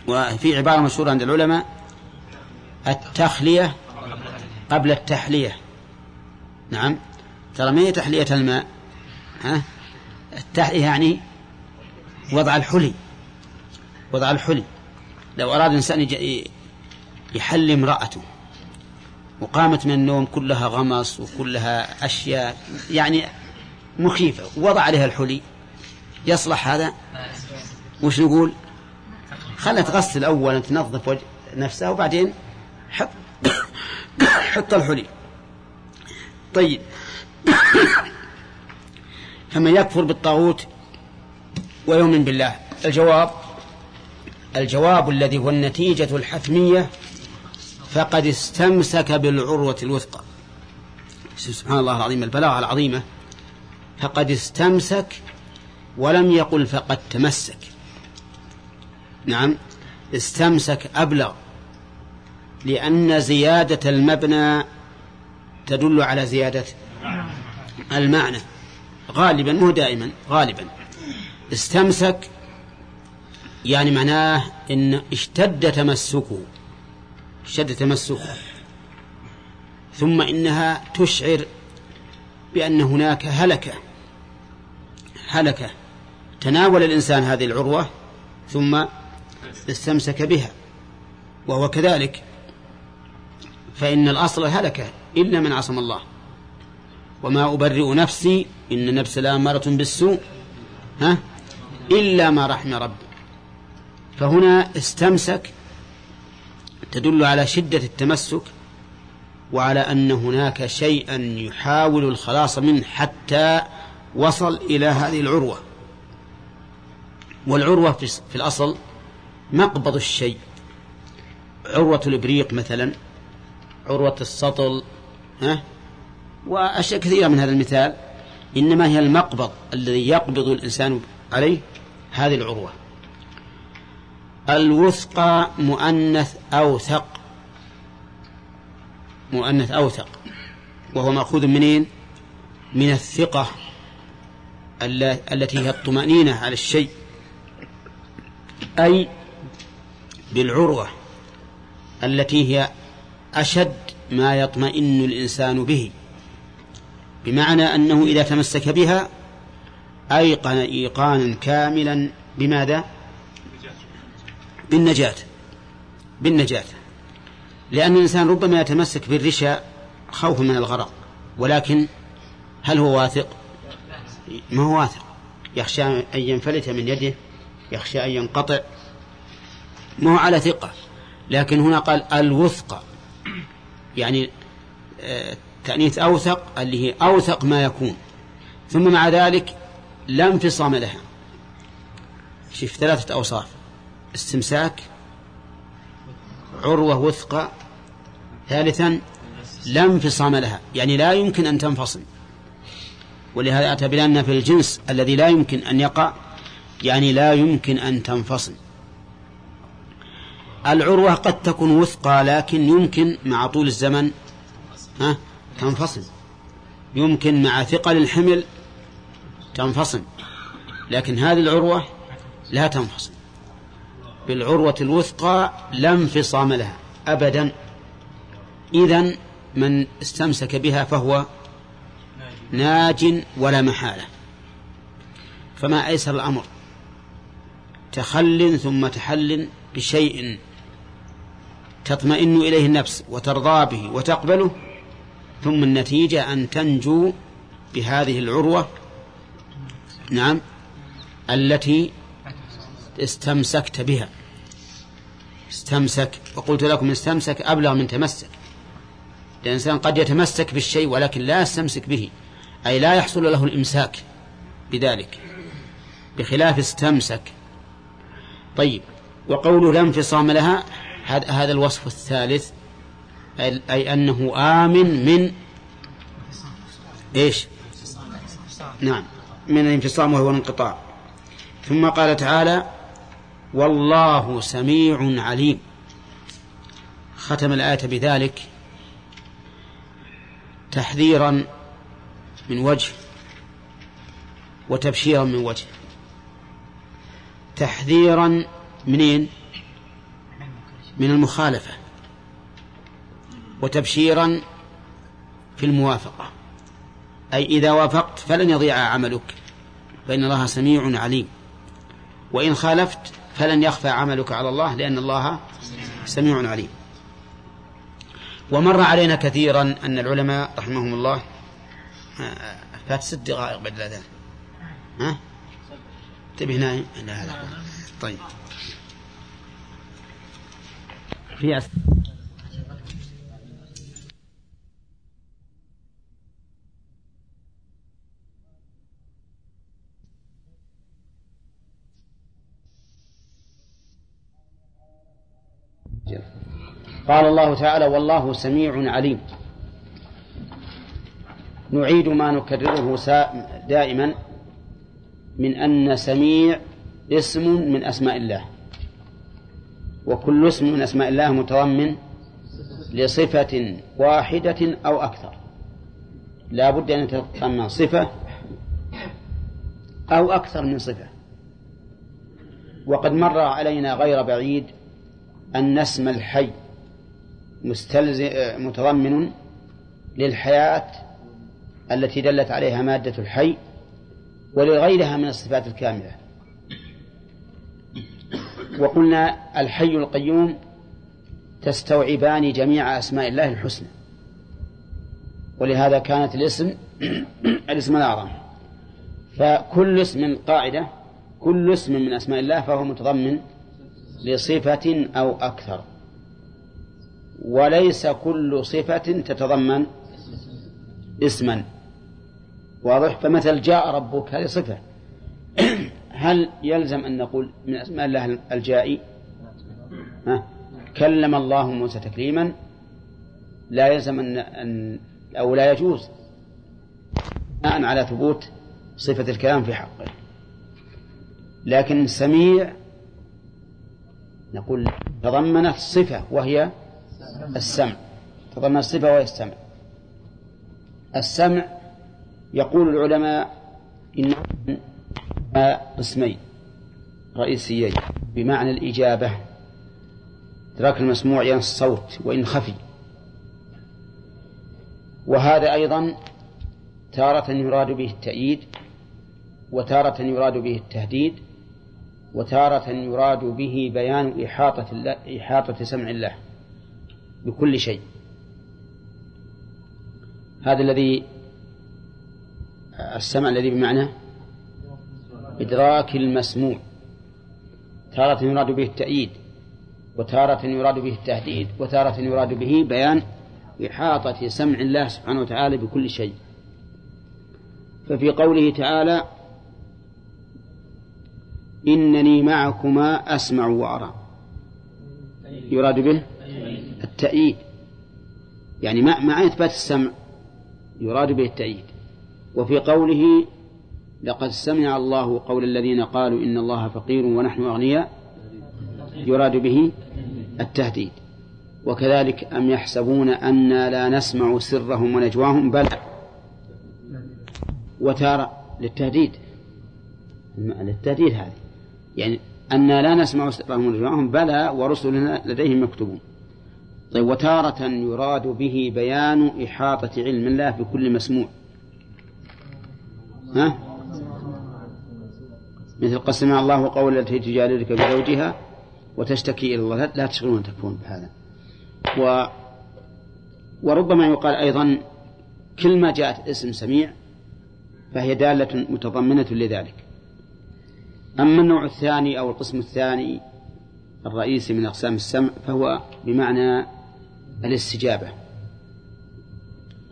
[SPEAKER 1] وفي عبارة مشهورة عند العلماء التخلية قبل التحلية. نعم. ترى ما هي تحلية الماء؟ ها؟ التحلية يعني وضع الحلي وضع الحلي. لو أراد الإنسان يحلي امرأته وقامت من النوم كلها غمص وكلها أشياء يعني مخيفة وضع عليها الحلي يصلح هذا؟ وش نقول؟ خلها تغسل أولا تنظف وجه نفسها وبعدين حط حط الحلي. طيب فمن يكفر بالطاغوت ويؤمن بالله. الجواب الجواب الذي هو النتيجة الحتمية فقد استمسك بالعروة الوثقى. سبحان الله العظيم البلاغة العظيمة. فقد استمسك ولم يقل فقد تمسك. نعم استمسك أبلغ لأن زيادة المبنى تدل على زيادة المعنى. غالبا مو دائما غالبا. استمسك يعني معناه إن اشتد تمسكه اشتد تمسكه. ثم إنها تشعر بأن هناك هلكة هلكة. تناول الإنسان هذه العروة ثم استمسك بها وهو كذلك. فإن الأصل هلكة إلا من عصم الله. وما أبرئ نفسي إن النفس لامارة بالسوء ها؟ إلا ما رحم ربي. فهنا استمسك تدل على شدة التمسك وعلى أن هناك شيئا يحاول الخلاص منه حتى وصل إلى هذه العروة. والعروة في الأصل مقبض الشيء. عروة الإبريق مثلا عروة السطل ها؟ وأشياء كثيرة من هذا المثال. إنما هي المقبض الذي يقبض الإنسان عليه هذه العروة. الوثقى مؤنث أوثق. مؤنث أوثق. وهو مأخوذ منين من الثقة التي هي الطمأنينة على الشيء. أي بالعروة التي هي أشد ما يطمئن الإنسان به. بمعنى أنه إذا تمسك بها أيقن إيقانا كاملا بماذا؟ بالنجاة. بالنجاة. لأن الإنسان ربما يتمسك بالرشا خوفا من الغرق ولكن هل هو واثق؟ ما هو واثق. يخشى أن ينفلت من يده يخشى أن ينقطع. ما هو على ثقة. لكن هنا قال الوثقة يعني آه، تأنيث أوثق اللي هي أوثق ما يكون. ثم مع ذلك لا انفصام لها. شوف ثلاثة أوصاف. استمساك عروة وثقة ثالثا لا انفصام لها يعني لا يمكن أن تنفصل ولهذا أتى بلأن في الجنس الذي لا يمكن أن يقع يعني لا يمكن أن تنفصل العروة قد تكون وثقى لكن يمكن مع طول الزمن. ها؟ تنفصل. يمكن مع ثقل الحمل تنفصل لكن هذه العروة لا تنفصل. بالعروة الوثقى لا انفصام لها أبدا. إذا من استمسك بها فهو ناج ولا محالة. فما أيسر الأمر؟ تخل ثم تحل بشيء تطمئن إليه النفس وترضى به وتقبله ثم النتيجة أن تنجو بهذه العروة نعم التي استمسكت بها. استمسك وقلت لكم استمسك أبلغ من تمسك. الإنسان قد يتمسك بالشيء ولكن لا يستمسك به أي لا يحصل له الإمساك بذلك بخلاف استمسك. طيب وقوله لا انفصام لها هذا الوصف الثالث. أي أنه آمن من إيش؟ نعم. من الانفصام وهو الانقطاع. ثم قال تعالى والله سميع عليم. ختم الآية بذلك تحذيرا من وجه وتبشيرا من وجه. تحذيرا منين؟ من المخالفة. وتبشيرا في الموافقة. أي إذا وافقت فلن يضيع عملك فإن الله سميع عليم. وإن خالفت فلن يخفى عملك على الله لأن الله سميع عليم. ومر علينا كثيرا أن العلماء رحمهم الله فات ست دقائق بعد الأذان. ها؟ نايم لا لا. طيب. في قال الله تعالى والله سميع عليم. نعيد ما نكرره دائما من أن سميع اسم من أسماء الله. وكل اسم من أسماء الله متضمن لصفة واحدة أو أكثر. لا بد أن يتضمن صفة أو أكثر من صفة. وقد مر علينا غير بعيد أن اسم الحي متضمن للحياة التي دلت عليها مادة الحي ولغيرها من الصفات الكاملة. وقلنا الحي القيوم تستوعبان جميع أسماء الله الحسنى. ولهذا كانت الاسم الاسم الأعظم. فكل اسم قاعدة كل اسم من أسماء الله فهو متضمن لصفة أو أكثر. وليس كل صفة تتضمن اسما. واضح؟ فمثل جاء ربك هذه صفة هل يلزم أن نقول من أسماء الله الجائي؟ ها؟ كلم الله موسى تكليما. لا يلزم أن, أن أو لا يجوز. بناء على ثبوت صفة الكلام في حقه. لكن سميع نقول تضمنت صفة وهي السمع. تضمنت صفة وهي السمع. السمع يقول العلماء إن قسمين رئيسيين بمعنى الإجابة. إدراك المسموع يعني الصوت وإن خفي. وهذا أيضا تارة يراد به التأييد وتارة يراد به التهديد وتارة يراد به بيان إحاطة, الله إحاطة سمع الله بكل شيء. هذا الذي السمع الذي بمعنى إدراك المسموع. تارة يراد به التأييد وتارة يراد به التهديد وتارة يراد به بيان إحاطة سمع الله سبحانه وتعالى بكل شيء. ففي قوله تعالى إنني معكما أسمع وأرى. يراد به التأييد. يعني مع, مع إثبات السمع يراد به التأييد. وفي قوله لقد سمع الله قول الذين قالوا إن الله فقير ونحن أغنياء يراد به التهديد. وكذلك أم يحسبون أنا لا نسمع سرهم ونجواهم؟ بل وتارة للتهديد. للتهديد هذه. يعني أنا لا نسمع سرهم ونجواهم بلى ورسلنا لديهم مكتوبون. طيب وتارة يراد به بيان إحاطة علم الله بكل مسموع. ها؟ مثل قد سمع الله قول التي تجادلك بزوجها وتشتكي إلى الله. لا تشغلون تكفون بهذا. و وربما يقال أيضا كل ما جاءت اسم سميع فهي دالة متضمنة لذلك. أما النوع الثاني أو القسم الثاني الرئيسي من أقسام السمع فهو بمعنى الاستجابة.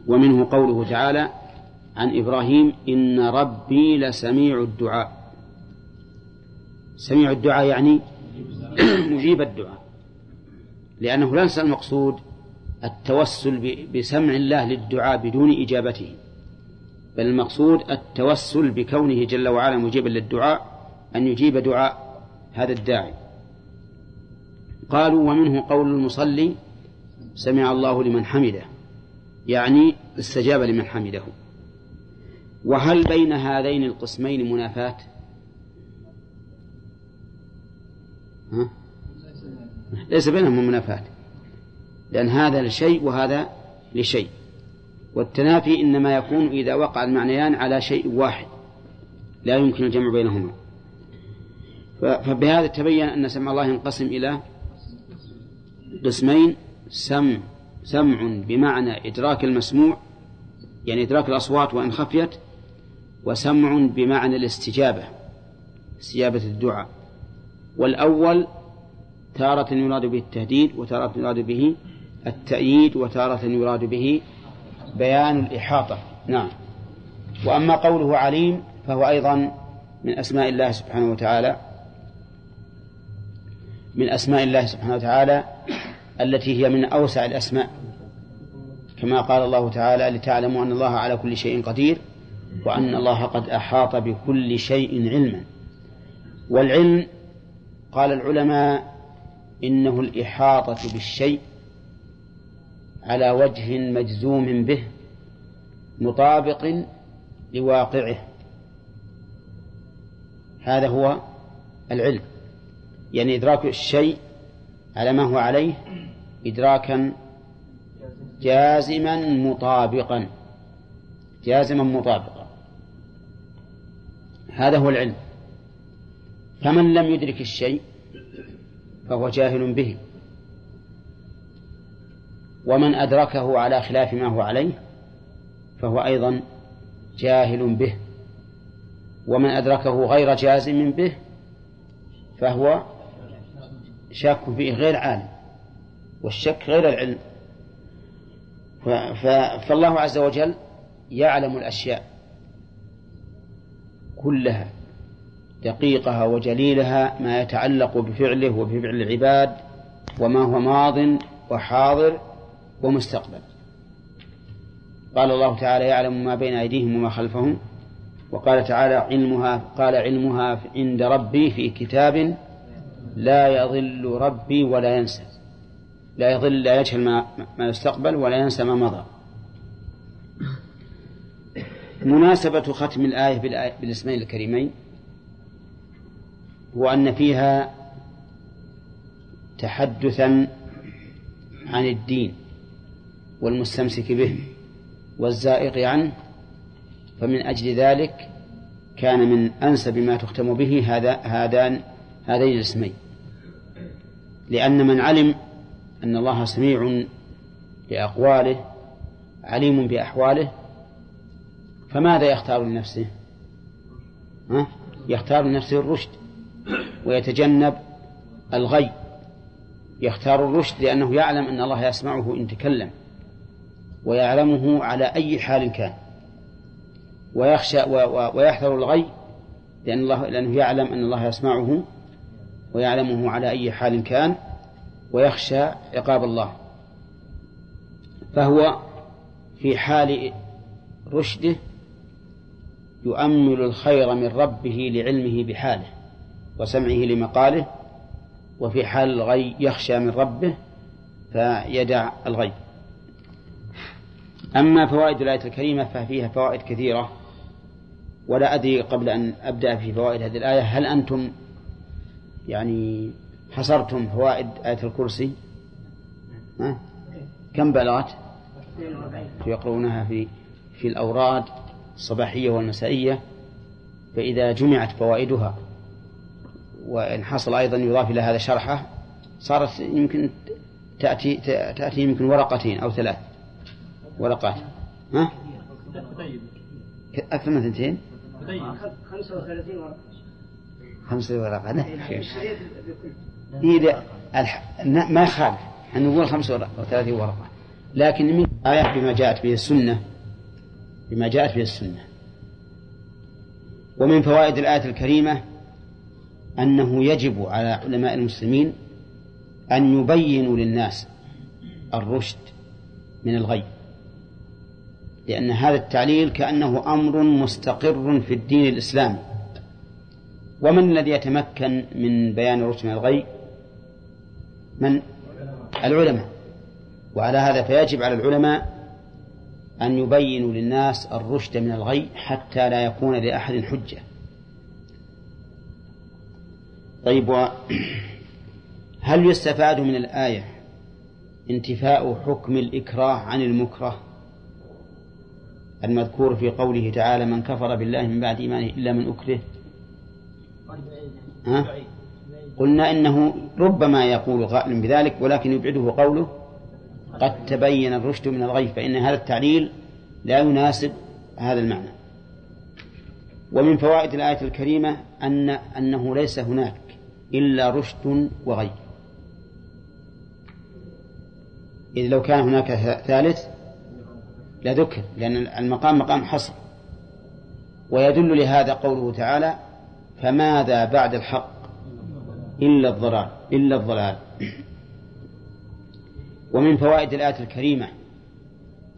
[SPEAKER 1] ومنه قوله تعالى عن إبراهيم إن ربي لسميع الدعاء. سميع الدعاء يعني مجيب الدعاء. لأنه ليس المقصود التوسل بسمع الله للدعاء بدون إجابته بل المقصود التوسل بكونه جل وعلا مجيبا للدعاء أن يجيب دعاء هذا الداعي. قالوا ومنه قول المصلي سمع الله لمن حمده. يعني استجاب لمن حمده. وهل بين هذين القسمين منافاة؟ ها؟ ليس بينهم منافاة. لأن هذا لشيء وهذا لشيء. والتنافي إنما يكون إذا وقع المعنيان على شيء واحد. لا يمكن الجمع بينهما. فبهذا تبين أن سمع الله ينقسم إلى قسمين. سمع سمع بمعنى إدراك المسموع يعني إدراك الأصوات وإن خفيت وسمع بمعنى الاستجابة استجابة الدعاء. والأول تارة يراد به التهديد وتارة يراد به التأييد وتارة يراد به بيان الإحاطة. نعم. وأما قوله عليم فهو أيضا من أسماء الله سبحانه وتعالى. من أسماء الله سبحانه وتعالى التي هي من أوسع الأسماء كما قال الله تعالى لتعلموا أن الله على كل شيء قدير وأن الله قد أحاط بكل شيء علما. والعلم قال العلماء إنه الإحاطة بالشيء على وجه مجزوم به مطابق لواقعه. هذا هو العلم. يعني إدراك الشيء على ما هو عليه إدراكا جازما مطابقا. جازما مطابقا. هذا هو العلم. فمن لم يدرك الشيء فهو جاهل به. ومن أدركه على خلاف ما هو عليه فهو أيضا جاهل به. ومن أدركه غير جازم به فهو شاك فيه غير عالم والشك غير العلم. فالله عز وجل يعلم الأشياء كلها دقيقها وجليلها ما يتعلق بفعله وبفعل العباد وما هو ماض وحاضر ومستقبل. قال الله تعالى يعلم ما بين أيديهم وما خلفهم. وقال تعالى علمها قال علمها عند ربي في كتاب لا يضل ربي ولا ينسى. لا يضل لا يجهل ما, ما يستقبل ولا ينسى ما مضى. مناسبة ختم الآية بالاسمين الكريمين هو أن فيها تحدثا عن الدين والمستمسك به والزائق عنه فمن أجل ذلك كان من أنسب ما تختم به هذا هذان هذين الاسمين. لأن من علم أن الله سميع لأقواله عليم بأحواله فماذا يختار لنفسه؟ ها؟ يختار لنفسه الرشد ويتجنب الغي يختار الرشد لأنه يعلم أن الله يسمعه إن تكلم ويعلمه على أي حال كان ويخشى ويحذر الغي لأن الله لأنه يعلم أن الله يسمعه ويعلمه على أي حال كان ويخشى عقاب الله. فهو في حال رشده يؤمل الخير من ربه لعلمه بحاله وسمعه لمقاله وفي حال الغي يخشى من ربه فيدع الغي أما فوائد الآية الكريمة ففيها فوائد كثيرة ولا أدري قبل أن أبدأ في فوائد هذه الآية هل أنتم يعني حصرتم فوائد آية الكرسي ها؟ كم بلغت يقرؤونها في في الأوراد الصباحية والمسائية فإذا جمعت فوائدها وإن حصل أيضا يضاف إلى هذا شرحه صارت يمكن تأتي تأتي يمكن ورقتين أو ثلاث ورقات ها؟ أكثر من اثنتين؟ 35 ورقة 35 ورقة. إذا ما يخالف أن نقول 35 ورقة لكن من آية بما جاءت به السنة بما جاءت به السنة. ومن فوائد الآية الكريمة أنه يجب على علماء المسلمين أن يبينوا للناس الرشد من الغي. لأن هذا التعليل كأنه أمر مستقر في الدين الإسلامي. ومن الذي يتمكن من بيان من الغي؟ من؟ العلماء. وعلى هذا فيجب على العلماء أن يبينوا للناس الرشد من الغي حتى لا يكون لأحد حجة. طيب هل يستفاد من الآية انتفاء حكم الإكراه عن المكره؟ المذكور في قوله تعالى من كفر بالله من بعد إيمانه إلا من أكره ها؟ قلنا إنه ربما يقول غائل بذلك ولكن يبعده قوله قد تبين الرشد من الغي فإن هذا التعليل لا يناسب هذا المعنى. ومن فوائد الآية الكريمة أن أنه ليس هناك إلا رشد وغي إذ لو كان هناك ثالث لذكر لأن المقام مقام حصر. ويدل لهذا قوله تعالى فماذا بعد الحق إلا الضلال؟ إلا الضلال. ومن فوائد الآية الكريمة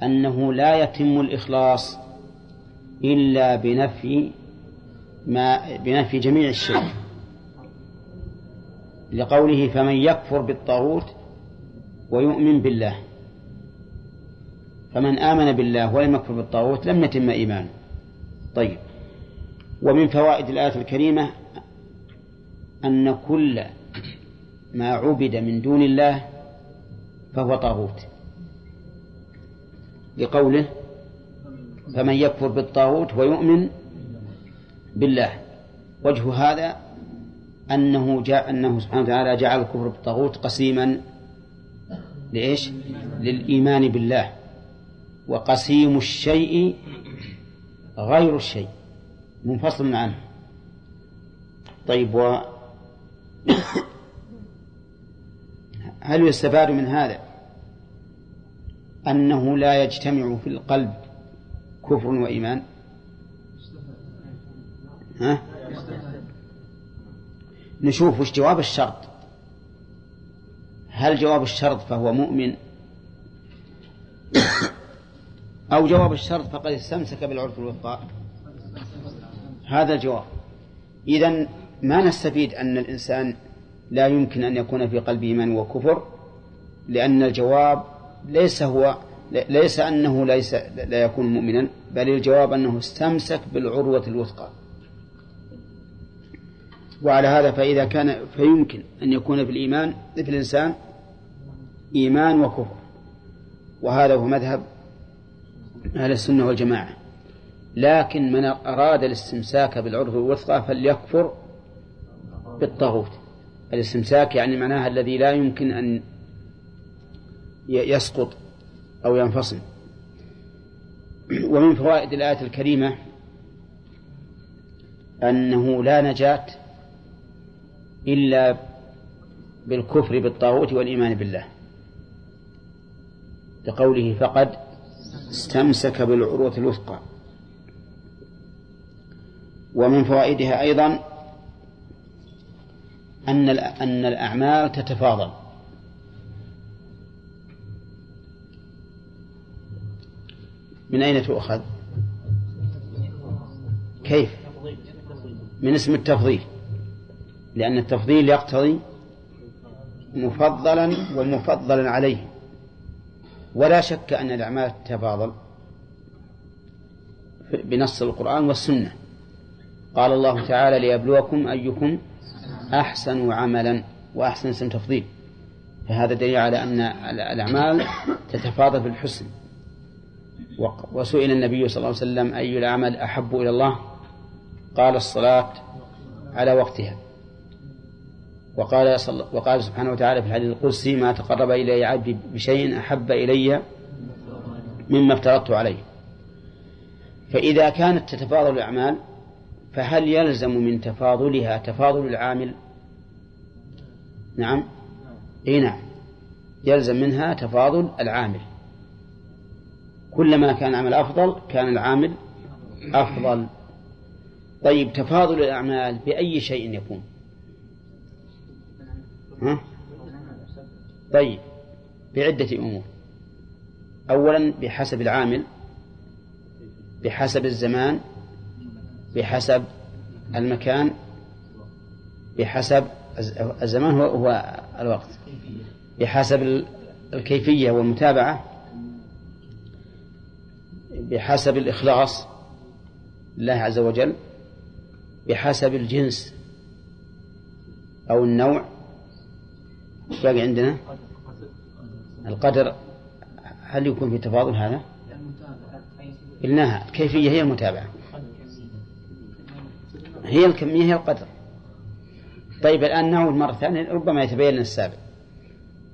[SPEAKER 1] أنه لا يتم الإخلاص إلا بنفي ما بنفي جميع الشرك. لقوله فمن يكفر بالطاغوت ويؤمن بالله فمن آمن بالله ولم يكفر بالطاغوت لم يتم إيمانه. طيب. ومن فوائد الآية الكريمة أن كل ما عبد من دون الله فهو طاغوت. لقوله فمن يكفر بالطاغوت ويؤمن بالله. وجه هذا أنه جاء أنه سبحانه وتعالى جعل الكفر بالطاغوت قسيما لإيش؟ للإيمان بالله. وقسيم الشيء غير الشيء. منفصل عنه طيب و هل يستفاد من هذا أنه لا يجتمع في القلب كفر وإيمان؟ ها؟ نشوف وش جواب الشرط. هل جواب الشرط فهو مؤمن؟ أو جواب الشرط فقد استمسك بالعرف الوثقى. هذا الجواب إذا ما نستفيد أن الإنسان لا يمكن أن يكون في قلبه إيمان وكفر لأن الجواب ليس هو ليس أنه ليس لا يكون مؤمنا بل الجواب أنه استمسك بالعروة الوثقى. وعلى هذا فإذا كان فيمكن أن يكون في الإيمان في الإنسان إيمان وكفر. وهذا هو مذهب أهل السنة والجماعة. لكن من أراد الاستمساك بالعرف الوثقى فليكفر بالطاغوت. الاستمساك يعني معناها الذي لا يمكن أن يسقط أو ينفصل. ومن فوائد الآية الكريمة أنه لا نجاة إلا بالكفر بالطاغوت والإيمان بالله. لقوله فقد استمسك بالعروة الوثقى. ومن فوائدها أيضا أن أن الأعمال تتفاضل من أين تؤخذ؟ كيف؟ من اسم التفضيل لأن التفضيل يقتضي مفضلا ومفضلا عليه ولا شك أن الأعمال تتفاضل بنص القرآن والسنة قال الله تعالى ليبلوكم أيكم أحسن عملا وأحسن اسم تفضيل. فهذا دليل على أن الأعمال تتفاضل في الحسن وسئل النبي صلى الله عليه وسلم أي الأعمال أحب إلى الله؟ قال الصلاة على وقتها. وقال وقال سبحانه وتعالى في الحديث القدسي ما تقرب إلي عبدي بشيء أحب إلي مما افترضت عليه. فإذا كانت تتفاضل الأعمال فهل يلزم من تفاضلها تفاضل العامل؟ نعم. إي نعم. يلزم منها تفاضل العامل. كلما كان العمل أفضل كان العامل أفضل. طيب تفاضل الأعمال بأي شيء يكون؟ ها؟ طيب بعدة أمور. أولا بحسب العامل بحسب الزمان بحسب المكان بحسب الزمان هو, هو الوقت. بحسب الكيفية والمتابعة. بحسب الإخلاص لله عز وجل. بحسب الجنس أو النوع. باقي عندنا؟ القدر. هل يكون في تفاضل هذا؟ قلناها. الكيفية هي المتابعة. هي الكمية هي القدر. طيب الآن نعود مرة ثانية ربما يتبين لنا السابق.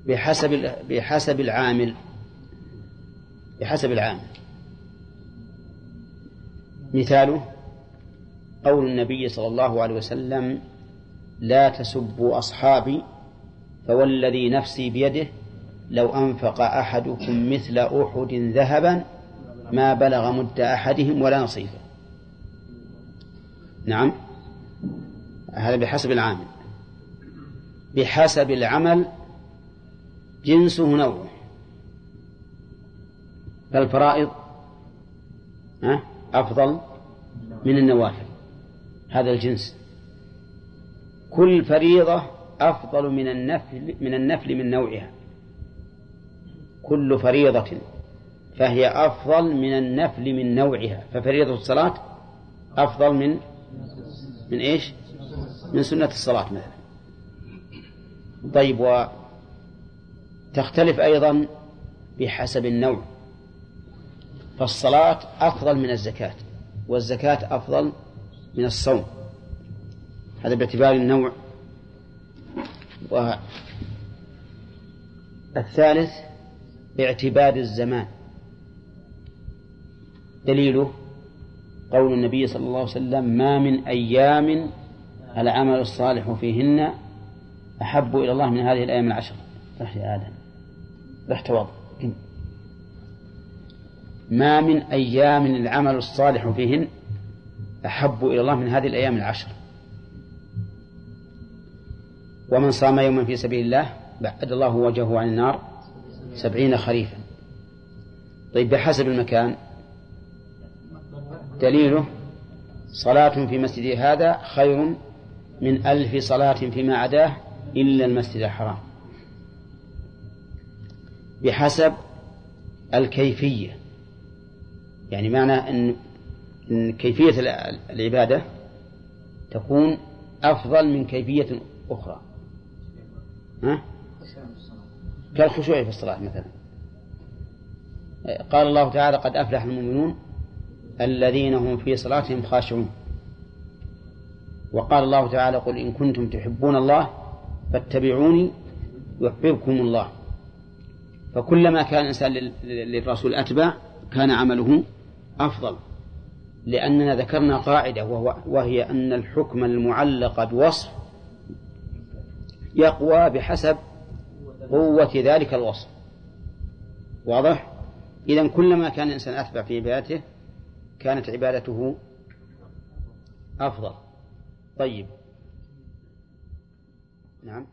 [SPEAKER 1] بحسب بحسب العامل. بحسب العامل. مثاله قول النبي صلى الله عليه وسلم لا تسبوا أصحابي فوالذي نفسي بيده لو أنفق أحدكم مثل أحد ذهبا ما بلغ مد أحدهم ولا نصيفه نعم. هذا بحسب العامل. بحسب العمل جنسه نوعه. فالفرائض أفضل من النوافل. هذا الجنس. كل فريضة أفضل من النفل من النفل من نوعها. كل فريضة فهي أفضل من النفل من نوعها. ففريضة الصلاة أفضل من من إيش؟ من سنة الصلاة مثلا. طيب وتختلف أيضا بحسب النوع. فالصلاة أفضل من الزكاة والزكاة أفضل من الصوم. هذا باعتبار النوع. والثالث باعتبار الزمان. دليله قول النبي صلى الله عليه وسلم ما من أيام العمل الصالح فيهن أحب إلى الله من هذه الأيام العشر. رح يا آدم. رح توضأ ما من أيام العمل الصالح فيهن أحب إلى الله من هذه الأيام العشر. ومن صام يوما في سبيل الله بعد الله وجهه عن النار سبعين خريفا. طيب بحسب المكان دليله صلاة في مسجد هذا خير من ألف صلاة فيما عداه إلا المسجد الحرام. بحسب الكيفية. يعني معنى أن أن كيفية العبادة تكون أفضل من كيفية أخرى. ها؟ كالخشوع في الصلاة مثلا. قال الله تعالى قد أفلح المؤمنون الذين هم في صلاتهم خاشعون. وقال الله تعالى قل إن كنتم تحبون الله فاتبعوني يحببكم الله. فكلما كان الإنسان للرسول أتبع كان عمله أفضل. لأننا ذكرنا قاعدة وهي أن الحكم المعلق بوصف يقوى بحسب قوة ذلك الوصف. واضح؟ إذا كلما كان الإنسان أتبع في عبادته كانت عبادته أفضل. طيب. نعم.